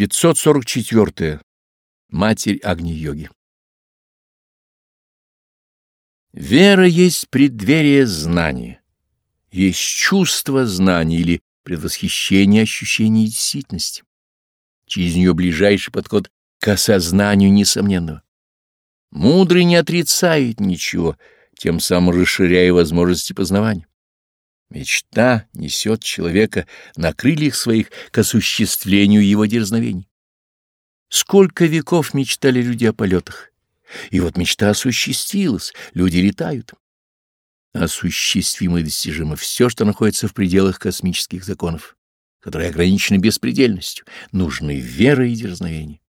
544. Матерь Агни-йоги Вера есть преддверие знания, есть чувство знания или предвосхищение ощущений действительности. Через нее ближайший подход к осознанию несомненного. Мудрый не отрицает ничего, тем самым расширяя возможности познавания. Мечта несет человека на крыльях своих к осуществлению его дерзновений. Сколько веков мечтали люди о полетах, и вот мечта осуществилась, люди летают. Осуществимо и достижимо все, что находится в пределах космических законов, которые ограничены беспредельностью, нужны вера и дерзновение.